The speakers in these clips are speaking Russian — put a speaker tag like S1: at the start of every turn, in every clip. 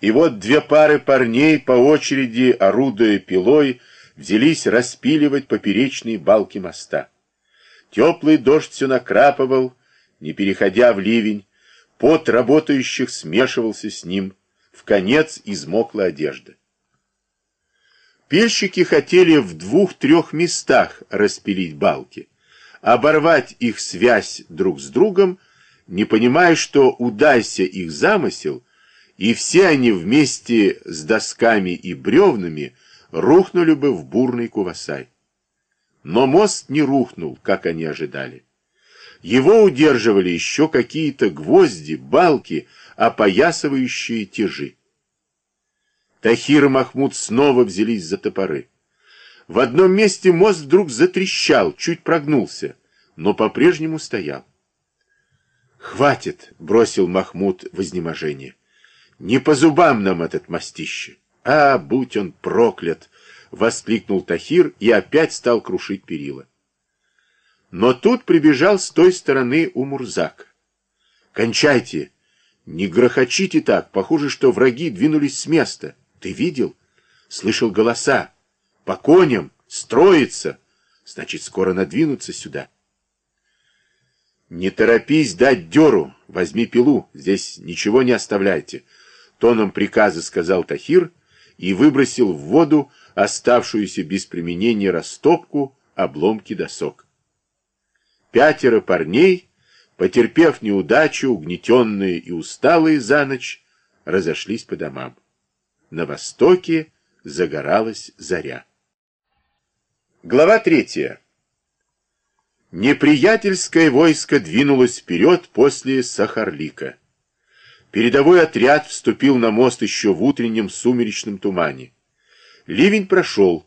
S1: И вот две пары парней, по очереди, орудуя пилой, взялись распиливать поперечные балки моста. Теплый дождь все накрапывал, не переходя в ливень, пот работающих смешивался с ним, в конец измокла одежда. Пельщики хотели в двух-трех местах распилить балки, оборвать их связь друг с другом, не понимая, что удайся их замысел, и все они вместе с досками и бревнами рухнули бы в бурный кувасай. Но мост не рухнул, как они ожидали. Его удерживали еще какие-то гвозди, балки, опоясывающие тяжи. Тахир и Махмуд снова взялись за топоры. В одном месте мост вдруг затрещал, чуть прогнулся, но по-прежнему стоял. «Хватит!» — бросил Махмуд в изнеможение. «Не по зубам нам этот мостище!» «А, будь он проклят!» — воскликнул Тахир и опять стал крушить перила. Но тут прибежал с той стороны Умурзак. «Кончайте! Не грохочите так! Похоже, что враги двинулись с места!» Ты видел? Слышал голоса. По коням. Строится. Значит, скоро надвинутся сюда. Не торопись дать дёру. Возьми пилу. Здесь ничего не оставляйте. Тоном приказа сказал Тахир и выбросил в воду оставшуюся без применения растопку обломки досок. Пятеро парней, потерпев неудачу, угнетенные и усталые за ночь, разошлись по домам. На востоке загоралась заря. Глава третья. Неприятельское войско двинулось вперед после Сахарлика. Передовой отряд вступил на мост еще в утреннем сумеречном тумане. Ливень прошел,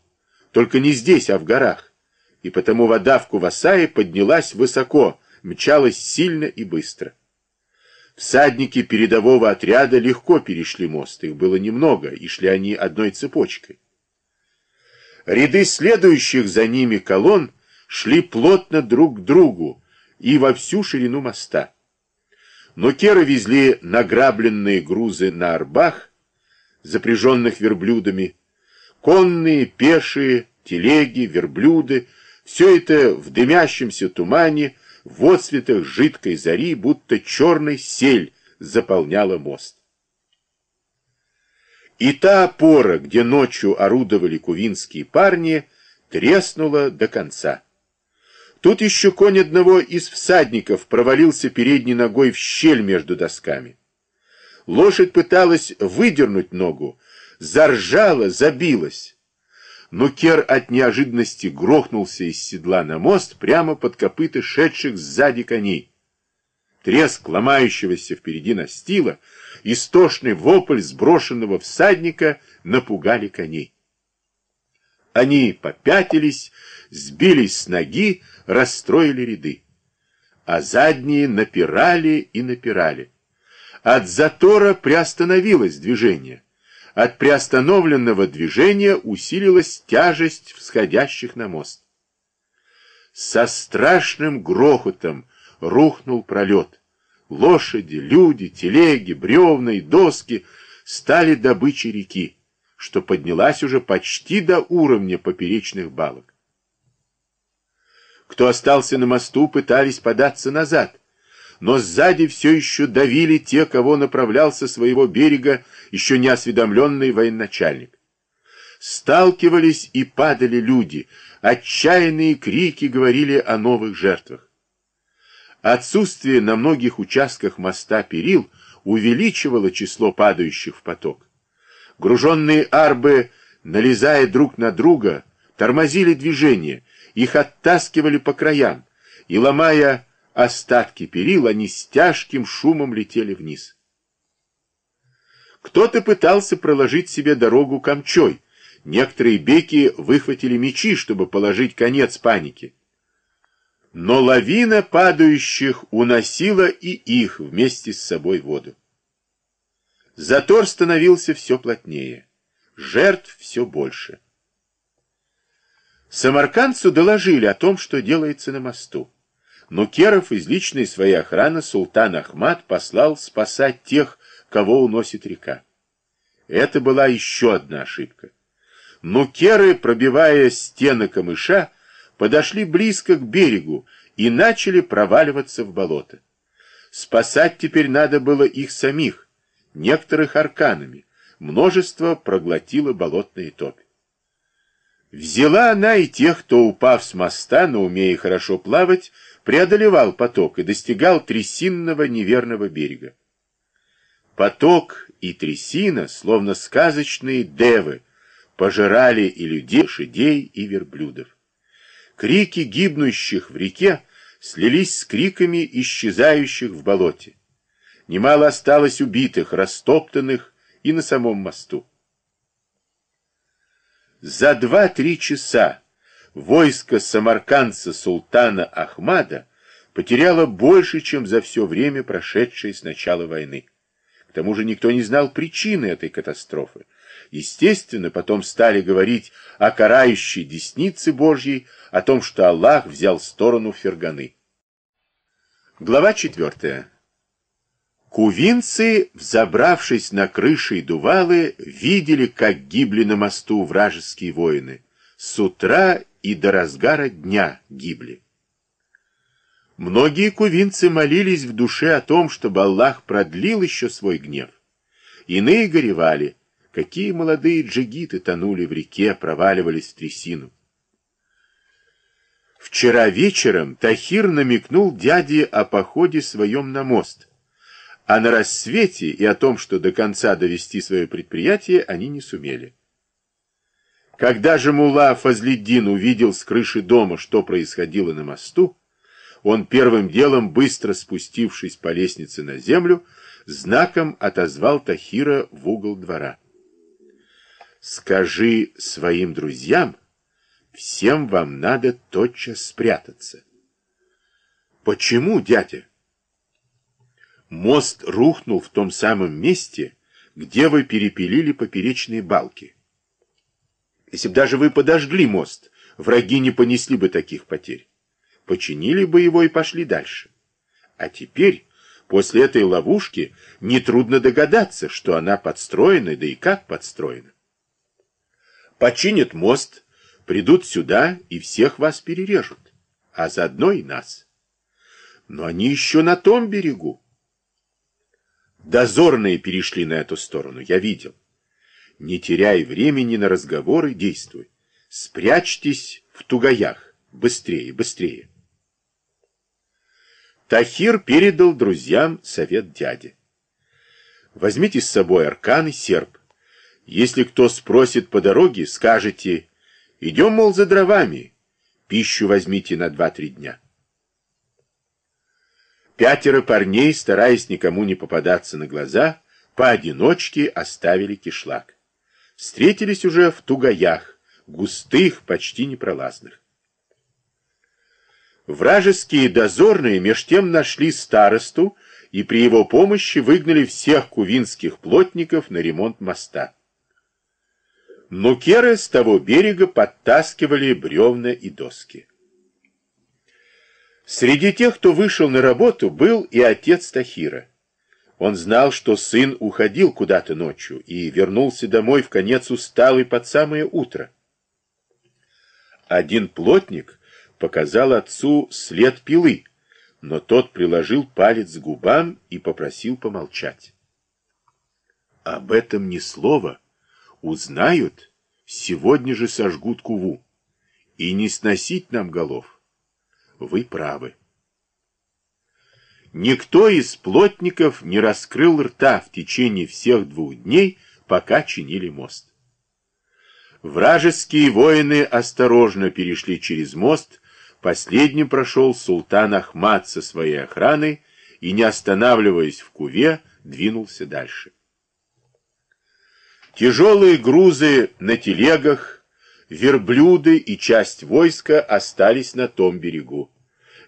S1: только не здесь, а в горах, и потому вода в Кувасае поднялась высоко, мчалась сильно и быстро. Всадники передового отряда легко перешли мост, их было немного, и шли они одной цепочкой. Ряды следующих за ними колонн шли плотно друг к другу и во всю ширину моста. Но керы везли награбленные грузы на арбах, запряженных верблюдами, конные, пешие, телеги, верблюды, все это в дымящемся тумане в отсветах жидкой зари, будто черный сель заполняла мост. И та опора, где ночью орудовали кувинские парни, треснула до конца. Тут еще конь одного из всадников провалился передней ногой в щель между досками. Лошадь пыталась выдернуть ногу, заржала, забилась но Кер от неожиданности грохнулся из седла на мост прямо под копыта шедших сзади коней. Треск ломающегося впереди настила, истошный вопль сброшенного всадника напугали коней. Они попятились, сбились с ноги, расстроили ряды. А задние напирали и напирали. От затора приостановилось движение. От приостановленного движения усилилась тяжесть всходящих на мост. Со страшным грохотом рухнул пролет. Лошади, люди, телеги, бревна и доски стали добычей реки, что поднялась уже почти до уровня поперечных балок. Кто остался на мосту, пытались податься назад, но сзади все еще давили те, кого направлял со своего берега еще не осведомленный военачальник. Сталкивались и падали люди, отчаянные крики говорили о новых жертвах. Отсутствие на многих участках моста перил увеличивало число падающих в поток. Груженные арбы, налезая друг на друга, тормозили движение, их оттаскивали по краям, и, ломая остатки перил, они с тяжким шумом летели вниз. Кто-то пытался проложить себе дорогу камчой. Некоторые беки выхватили мечи, чтобы положить конец панике. Но лавина падающих уносила и их вместе с собой воду. Затор становился все плотнее, жертв все больше. Самаркандцу доложили о том, что делается на мосту. Но Керов из личной своей охраны султан Ахмад послал спасать тех, кого уносит река. Это была еще одна ошибка. Нукеры, пробивая стены камыша, подошли близко к берегу и начали проваливаться в болото. Спасать теперь надо было их самих, некоторых арканами, множество проглотило болотные топи. Взяла она и тех, кто, упав с моста, но умея хорошо плавать, преодолевал поток и достигал трясинного неверного берега. Поток и трясина, словно сказочные девы, пожирали и людей, лошадей и верблюдов. Крики гибнущих в реке слились с криками исчезающих в болоте. Немало осталось убитых, растоптанных и на самом мосту. За два-три часа войско самаркандца султана Ахмада потеряло больше, чем за все время, прошедшее с начала войны. К тому же никто не знал причины этой катастрофы. Естественно, потом стали говорить о карающей деснице Божьей, о том, что Аллах взял сторону Ферганы. Глава четвертая. Кувинцы, взобравшись на крыши и дувалы, видели, как гибли на мосту вражеские воины. С утра и до разгара дня гибли. Многие кувинцы молились в душе о том, чтобы Аллах продлил еще свой гнев. Иные горевали, какие молодые джигиты тонули в реке, проваливались в трясину. Вчера вечером Тахир намекнул дяде о походе своем на мост, а на рассвете и о том, что до конца довести свое предприятие, они не сумели. Когда же Мула Фазлиддин увидел с крыши дома, что происходило на мосту, он первым делом, быстро спустившись по лестнице на землю, знаком отозвал Тахира в угол двора. «Скажи своим друзьям, всем вам надо тотчас спрятаться». «Почему, дядя?» Мост рухнул в том самом месте, где вы перепилили поперечные балки. Если бы даже вы подожгли мост, враги не понесли бы таких потерь. Починили бы его и пошли дальше. А теперь, после этой ловушки, нетрудно догадаться, что она подстроена, да и как подстроена. Починят мост, придут сюда и всех вас перережут, а заодно и нас. Но они еще на том берегу. Дозорные перешли на эту сторону, я видел. Не теряй времени на разговоры, действуй. Спрячьтесь в тугаях. Быстрее, быстрее. Тахир передал друзьям совет дяди. Возьмите с собой аркан и серп. Если кто спросит по дороге, скажете, идем, мол, за дровами. Пищу возьмите на два-три дня. Пятеро парней, стараясь никому не попадаться на глаза, поодиночке оставили кишлак. Встретились уже в тугаях, густых, почти непролазных. Вражеские дозорные меж тем нашли старосту и при его помощи выгнали всех кувинских плотников на ремонт моста. Нукеры с того берега подтаскивали бревна и доски. Среди тех, кто вышел на работу, был и отец Тахира. Он знал, что сын уходил куда-то ночью и вернулся домой в конец усталый под самое утро. Один плотник показал отцу след пилы, но тот приложил палец к губам и попросил помолчать. Об этом ни слова. Узнают, сегодня же сожгут куву. И не сносить нам голов. Вы правы. Никто из плотников не раскрыл рта в течение всех двух дней, пока чинили мост. Вражеские воины осторожно перешли через мост, последним прошел султан Ахмад со своей охраной и, не останавливаясь в Куве, двинулся дальше. Тяжелые грузы на телегах, верблюды и часть войска остались на том берегу.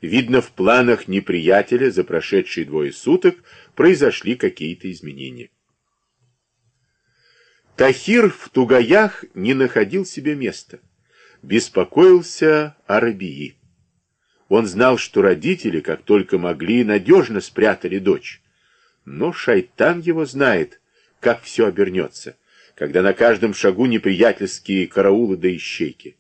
S1: Видно, в планах неприятеля за прошедшие двое суток произошли какие-то изменения. Тахир в Тугаях не находил себе места. Беспокоился о Рабии. Он знал, что родители, как только могли, надежно спрятали дочь. Но шайтан его знает, как все обернется. когда на каждом шагу неприятельские караулы да ищейки.